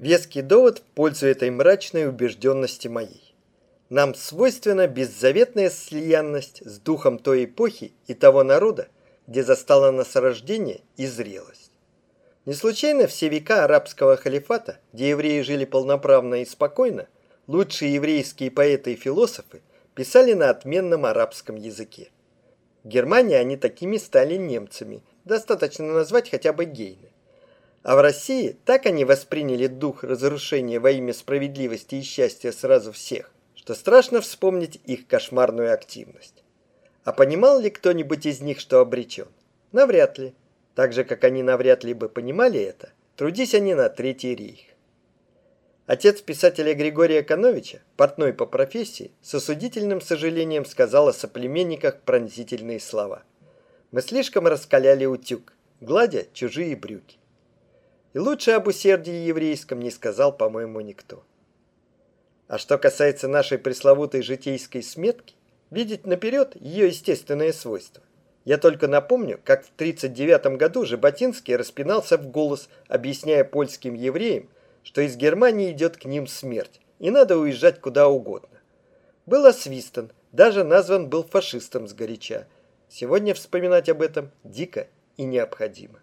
Веский довод в пользу этой мрачной убежденности моей. Нам свойственна беззаветная слиянность с духом той эпохи и того народа, где застало нас рождение и зрелость. Не случайно все века арабского халифата, где евреи жили полноправно и спокойно, лучшие еврейские поэты и философы писали на отменном арабском языке. В Германии они такими стали немцами, достаточно назвать хотя бы гейны. А в России так они восприняли дух разрушения во имя справедливости и счастья сразу всех, что страшно вспомнить их кошмарную активность. А понимал ли кто-нибудь из них, что обречен? Навряд ли. Так же, как они навряд ли бы понимали это, трудись они на Третий рейх. Отец писателя Григория Коновича, портной по профессии, с осудительным сожалением сказал о соплеменниках пронзительные слова. Мы слишком раскаляли утюг, гладя чужие брюки. И лучше об усердии еврейском не сказал, по-моему, никто. А что касается нашей пресловутой житейской сметки, видеть наперед ее естественное свойство. Я только напомню, как в 1939 году Жаботинский распинался в голос, объясняя польским евреям, что из Германии идет к ним смерть, и надо уезжать куда угодно. Был освистан, даже назван был фашистом сгоряча. Сегодня вспоминать об этом дико и необходимо.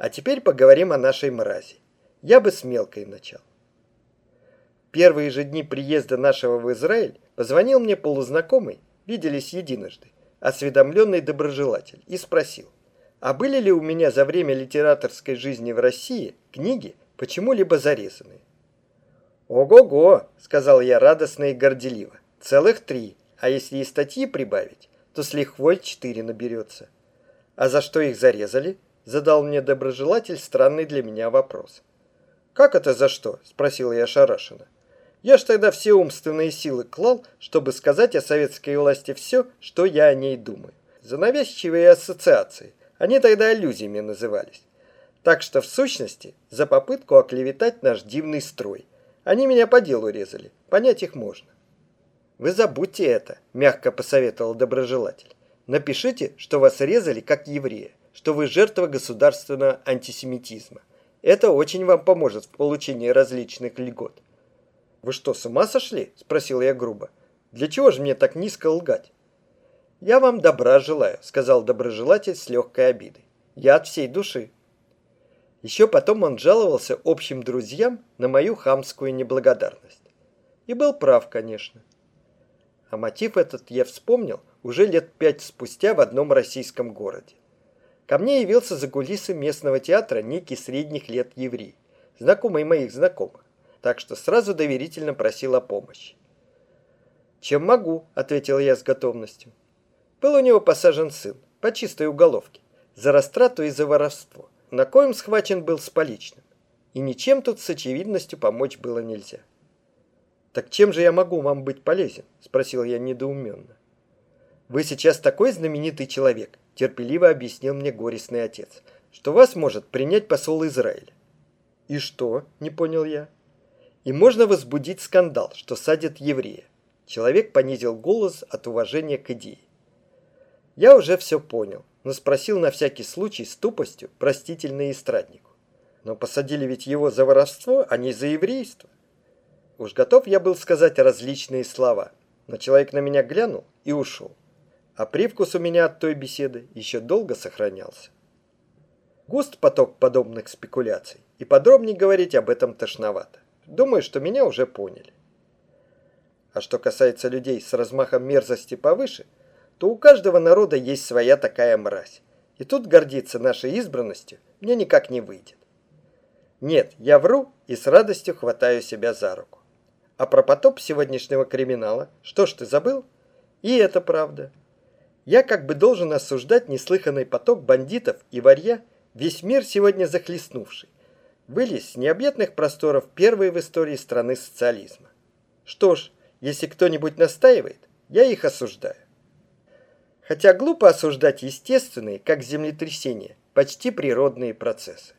А теперь поговорим о нашей мрази. Я бы с мелкой начал. Первые же дни приезда нашего в Израиль позвонил мне полузнакомый, виделись единожды, осведомленный доброжелатель, и спросил, а были ли у меня за время литераторской жизни в России книги, почему-либо зарезанные? «Ого-го!» — сказал я радостно и горделиво. «Целых три, а если и статьи прибавить, то с лихвой четыре наберется. А за что их зарезали?» Задал мне доброжелатель странный для меня вопрос. «Как это за что?» – спросил я ошарашенно. «Я ж тогда все умственные силы клал, чтобы сказать о советской власти все, что я о ней думаю. За навязчивые ассоциации. Они тогда иллюзиями назывались. Так что, в сущности, за попытку оклеветать наш дивный строй. Они меня по делу резали, понять их можно». «Вы забудьте это», – мягко посоветовал доброжелатель. «Напишите, что вас резали как еврея что вы жертва государственного антисемитизма. Это очень вам поможет в получении различных льгот. «Вы что, с ума сошли?» – спросил я грубо. «Для чего же мне так низко лгать?» «Я вам добра желаю», – сказал доброжелатель с легкой обидой. «Я от всей души». Еще потом он жаловался общим друзьям на мою хамскую неблагодарность. И был прав, конечно. А мотив этот я вспомнил уже лет пять спустя в одном российском городе. Ко мне явился за кулисы местного театра некий средних лет еврей, знакомый моих знакомых, так что сразу доверительно просил о помощи. «Чем могу?» – ответил я с готовностью. Был у него посажен сын, по чистой уголовке, за растрату и за воровство, на коем схвачен был с поличным. И ничем тут с очевидностью помочь было нельзя. «Так чем же я могу вам быть полезен?» – спросил я недоуменно. «Вы сейчас такой знаменитый человек, терпеливо объяснил мне горестный отец, что вас может принять посол Израиля. И что? Не понял я. И можно возбудить скандал, что садят еврея. Человек понизил голос от уважения к идее. Я уже все понял, но спросил на всякий случай с тупостью, простительной эстраднику. Но посадили ведь его за воровство, а не за еврейство. Уж готов я был сказать различные слова, но человек на меня глянул и ушел а привкус у меня от той беседы еще долго сохранялся. Густ поток подобных спекуляций, и подробнее говорить об этом тошновато. Думаю, что меня уже поняли. А что касается людей с размахом мерзости повыше, то у каждого народа есть своя такая мразь. И тут гордиться нашей избранностью мне никак не выйдет. Нет, я вру и с радостью хватаю себя за руку. А про потоп сегодняшнего криминала, что ж ты забыл? И это правда. Я как бы должен осуждать неслыханный поток бандитов и варья, весь мир сегодня захлестнувший, вылез с необъятных просторов первой в истории страны социализма. Что ж, если кто-нибудь настаивает, я их осуждаю. Хотя глупо осуждать естественные, как землетрясения, почти природные процессы.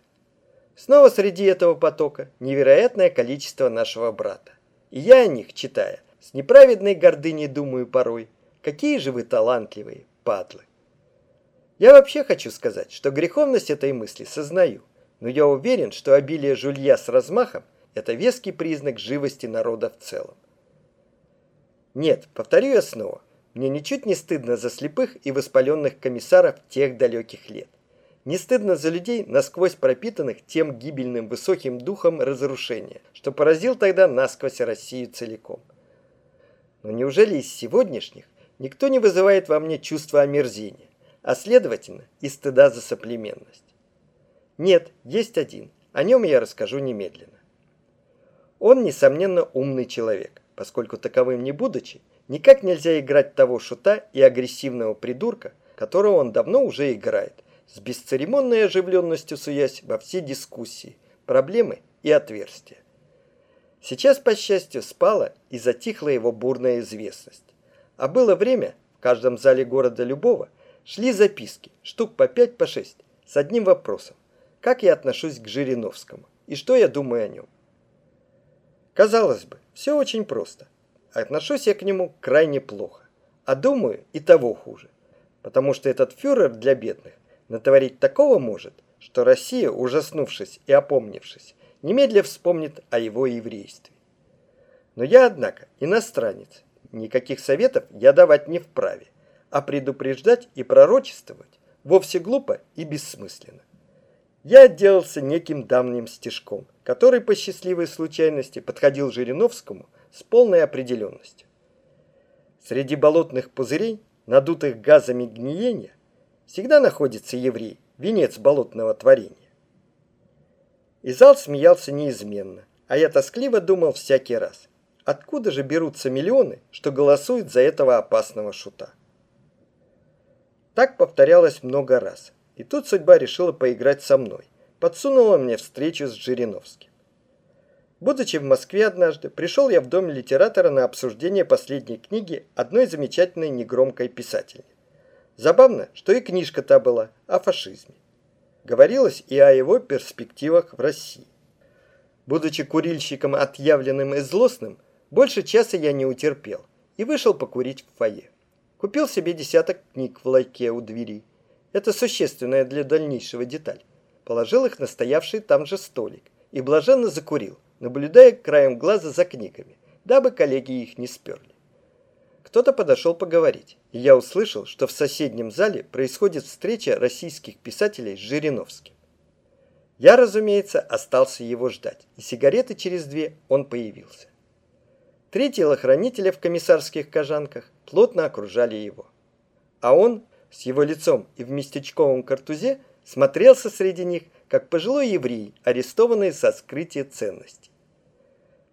Снова среди этого потока невероятное количество нашего брата. И я о них, читая, с неправедной гордыней думаю порой – Какие же вы талантливые, падлы. Я вообще хочу сказать, что греховность этой мысли сознаю, но я уверен, что обилие жулья с размахом – это веский признак живости народа в целом. Нет, повторю я снова, мне ничуть не стыдно за слепых и воспаленных комиссаров тех далеких лет. Не стыдно за людей, насквозь пропитанных тем гибельным высоким духом разрушения, что поразил тогда насквозь Россию целиком. Но неужели из сегодняшних никто не вызывает во мне чувства омерзения, а следовательно и стыда за соплеменность? Нет, есть один, о нем я расскажу немедленно. Он, несомненно, умный человек, поскольку таковым не будучи, никак нельзя играть того шута и агрессивного придурка, которого он давно уже играет – с бесцеремонной оживленностью суясь во все дискуссии, проблемы и отверстия. Сейчас, по счастью, спала и затихла его бурная известность. А было время, в каждом зале города любого, шли записки, штук по пять, по шесть, с одним вопросом. Как я отношусь к Жириновскому и что я думаю о нем? Казалось бы, все очень просто. Отношусь я к нему крайне плохо, а думаю и того хуже, потому что этот фюрер для бедных натворить такого может, что Россия, ужаснувшись и опомнившись, немедля вспомнит о его еврействе. Но я, однако, иностранец, никаких советов я давать не вправе, а предупреждать и пророчествовать вовсе глупо и бессмысленно. Я отделался неким давним стишком, который по счастливой случайности подходил Жириновскому с полной определенностью. Среди болотных пузырей, надутых газами гниения, всегда находится еврей, венец болотного творения. И зал смеялся неизменно, а я тоскливо думал всякий раз, откуда же берутся миллионы, что голосуют за этого опасного шута. Так повторялось много раз, и тут судьба решила поиграть со мной, подсунула мне встречу с Жириновским. Будучи в Москве однажды, пришел я в дом литератора на обсуждение последней книги одной замечательной негромкой писательницы. Забавно, что и книжка та была о фашизме. Говорилось и о его перспективах в России. Будучи курильщиком отъявленным и злостным, больше часа я не утерпел и вышел покурить в фойе. Купил себе десяток книг в лайке у двери. Это существенная для дальнейшего деталь. Положил их на стоявший там же столик и блаженно закурил, наблюдая краем глаза за книгами, дабы коллеги их не сперли. Кто-то подошел поговорить, и я услышал, что в соседнем зале происходит встреча российских писателей с Жириновским. Я, разумеется, остался его ждать, и сигареты через две он появился. Три телохранителя в комиссарских кожанках плотно окружали его. А он с его лицом и в местечковом картузе смотрелся среди них, как пожилой еврей, арестованный со скрытия ценностей.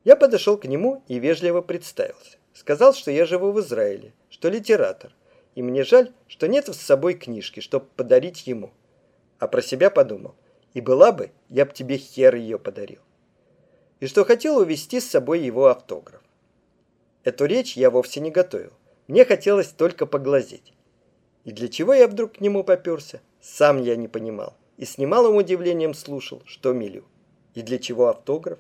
Я подошел к нему и вежливо представился. Сказал, что я живу в Израиле, что литератор, и мне жаль, что нет с собой книжки, чтобы подарить ему. А про себя подумал, и была бы, я б тебе хер ее подарил. И что хотел увезти с собой его автограф. Эту речь я вовсе не готовил. Мне хотелось только поглазеть. И для чего я вдруг к нему поперся, сам я не понимал. И с немалым удивлением слушал, что милю. И для чего автограф?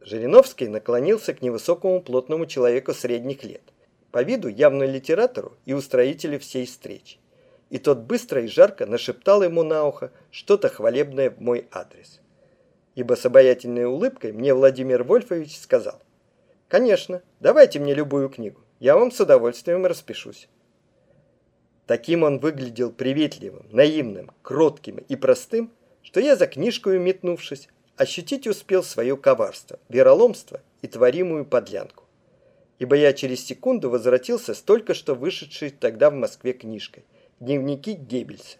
Жириновский наклонился к невысокому плотному человеку средних лет, по виду явно литератору и устроителю всей встречи. И тот быстро и жарко нашептал ему на ухо что-то хвалебное в мой адрес. Ибо с обаятельной улыбкой мне Владимир Вольфович сказал, «Конечно, давайте мне любую книгу, я вам с удовольствием распишусь». Таким он выглядел приветливым, наивным, кротким и простым, что я за книжку метнувшись, ощутить успел свое коварство, вероломство и творимую подлянку. Ибо я через секунду возвратился с только что вышедшей тогда в Москве книжкой «Дневники Геббельса».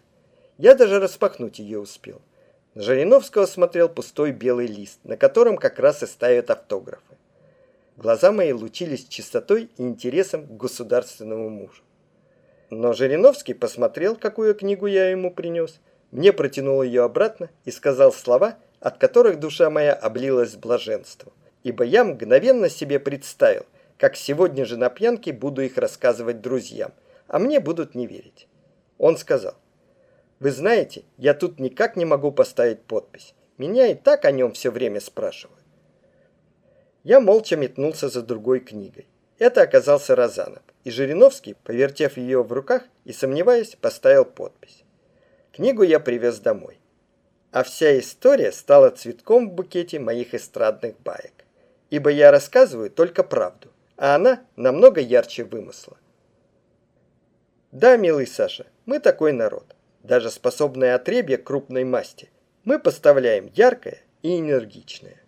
Я даже распахнуть ее успел. На Жириновского смотрел пустой белый лист, на котором как раз и ставят автографы. Глаза мои лучились чистотой и интересом к государственному мужу. Но Жириновский посмотрел, какую книгу я ему принес, мне протянул ее обратно и сказал слова – от которых душа моя облилась блаженством. Ибо я мгновенно себе представил, как сегодня же на пьянке буду их рассказывать друзьям, а мне будут не верить. Он сказал, «Вы знаете, я тут никак не могу поставить подпись. Меня и так о нем все время спрашивают». Я молча метнулся за другой книгой. Это оказался Розанов, и Жириновский, повертев ее в руках и сомневаясь, поставил подпись. Книгу я привез домой. а вся история стала цветком в букете моих эстрадных баек. Ибо я рассказываю только правду, а она намного ярче вымысла. Да, милый Саша, мы такой народ. Даже способное отребье крупной масти мы поставляем яркое и энергичное.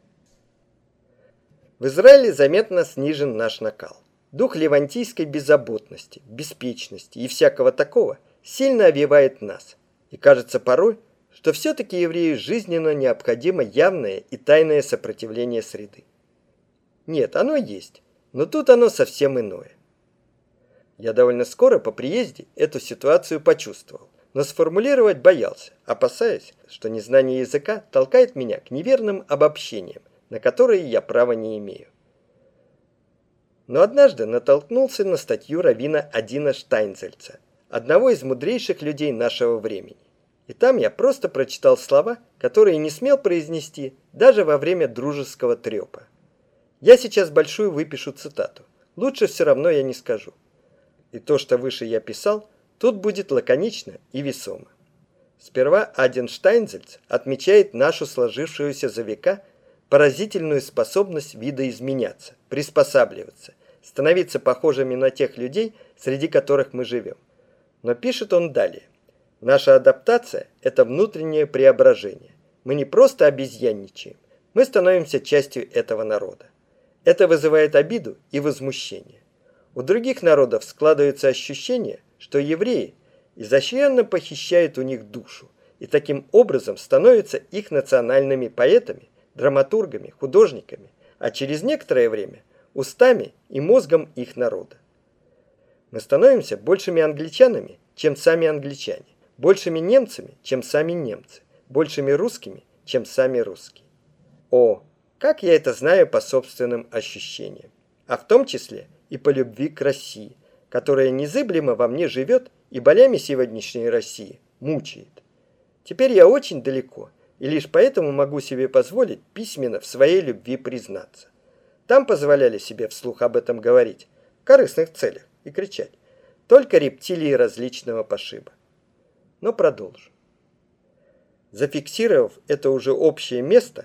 В Израиле заметно снижен наш накал. Дух левантийской беззаботности, беспечности и всякого такого сильно обвивает нас. И кажется порой, что все-таки еврею жизненно необходимо явное и тайное сопротивление среды. Нет, оно есть, но тут оно совсем иное. Я довольно скоро по приезде эту ситуацию почувствовал, но сформулировать боялся, опасаясь, что незнание языка толкает меня к неверным обобщениям, на которые я права не имею. Но однажды натолкнулся на статью равина Адина Штайнзельца, одного из мудрейших людей нашего времени. И там я просто прочитал слова, которые не смел произнести даже во время дружеского трепа. Я сейчас большую выпишу цитату. Лучше все равно я не скажу. И то, что выше я писал, тут будет лаконично и весомо. Сперва Аден Штайнзельц отмечает нашу сложившуюся за века поразительную способность видоизменяться, приспосабливаться, становиться похожими на тех людей, среди которых мы живем. Но пишет он далее. Наша адаптация – это внутреннее преображение. Мы не просто обезьянничаем, мы становимся частью этого народа. Это вызывает обиду и возмущение. У других народов складывается ощущение, что евреи изощренно похищают у них душу и таким образом становятся их национальными поэтами, драматургами, художниками, а через некоторое время – устами и мозгом их народа. Мы становимся большими англичанами, чем сами англичане большими немцами, чем сами немцы, большими русскими, чем сами русские. О, как я это знаю по собственным ощущениям, а в том числе и по любви к России, которая незыблемо во мне живет и болями сегодняшней России мучает. Теперь я очень далеко, и лишь поэтому могу себе позволить письменно в своей любви признаться. Там позволяли себе вслух об этом говорить, в корыстных целях, и кричать. Только рептилии различного пошиба но продолжу. Зафиксировав это уже общее место,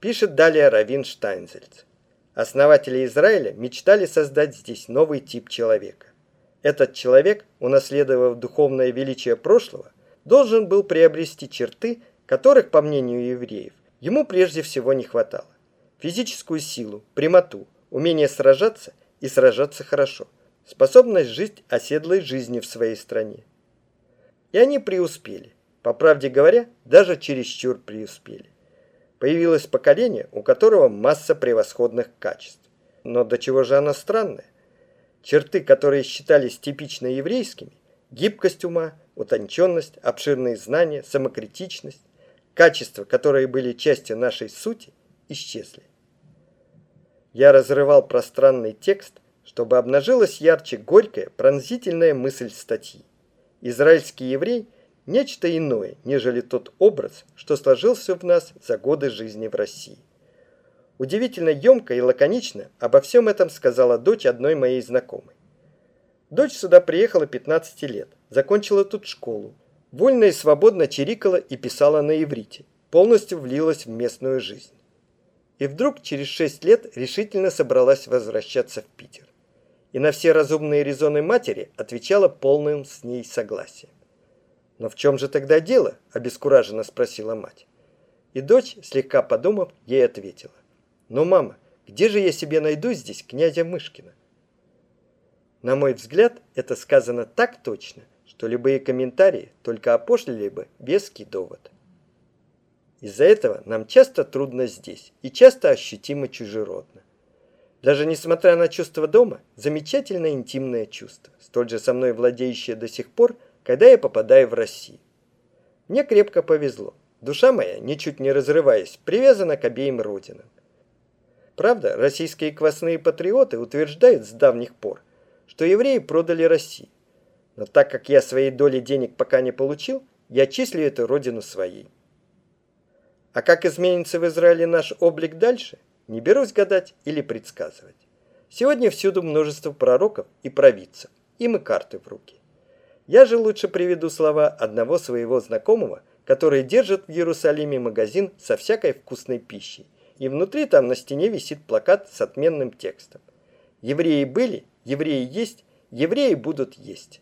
пишет далее Равин Штайнзельц. Основатели Израиля мечтали создать здесь новый тип человека. Этот человек, унаследовав духовное величие прошлого, должен был приобрести черты, которых, по мнению евреев, ему прежде всего не хватало. Физическую силу, прямоту, умение сражаться и сражаться хорошо, способность жить оседлой жизнью в своей стране. И они преуспели. По правде говоря, даже чересчур преуспели. Появилось поколение, у которого масса превосходных качеств. Но до чего же оно странное? Черты, которые считались типично еврейскими, гибкость ума, утонченность, обширные знания, самокритичность, качества, которые были частью нашей сути, исчезли. Я разрывал пространный текст, чтобы обнажилась ярче горькая, пронзительная мысль статьи израильский еврей – нечто иное, нежели тот образ, что сложился в нас за годы жизни в России. Удивительно емко и лаконично обо всем этом сказала дочь одной моей знакомой. Дочь сюда приехала 15 лет, закончила тут школу, вольно и свободно чирикала и писала на иврите, полностью влилась в местную жизнь. И вдруг через 6 лет решительно собралась возвращаться в Питер и на все разумные резоны матери отвечала полным с ней согласием. «Но в чем же тогда дело?» – обескураженно спросила мать. И дочь, слегка подумав, ей ответила. «Ну, мама, где же я себе найду здесь князя Мышкина?» На мой взгляд, это сказано так точно, что любые комментарии только опошлили бы веский довод. Из-за этого нам часто трудно здесь и часто ощутимо чужеродно. Даже несмотря на чувство дома, замечательное интимное чувство, столь же со мной владеющее до сих пор, когда я попадаю в Россию. Мне крепко повезло. Душа моя, ничуть не разрываясь, привязана к обеим родинам. Правда, российские квасные патриоты утверждают с давних пор, что евреи продали Россию. Но так как я своей доли денег пока не получил, я числю эту родину своей. А как изменится в Израиле наш облик дальше – не берусь гадать или предсказывать. Сегодня всюду множество пророков и провидцев. Им и карты в руки. Я же лучше приведу слова одного своего знакомого, которые держат в Иерусалиме магазин со всякой вкусной пищей. И внутри там на стене висит плакат с отменным текстом. Евреи были, евреи есть, евреи будут есть.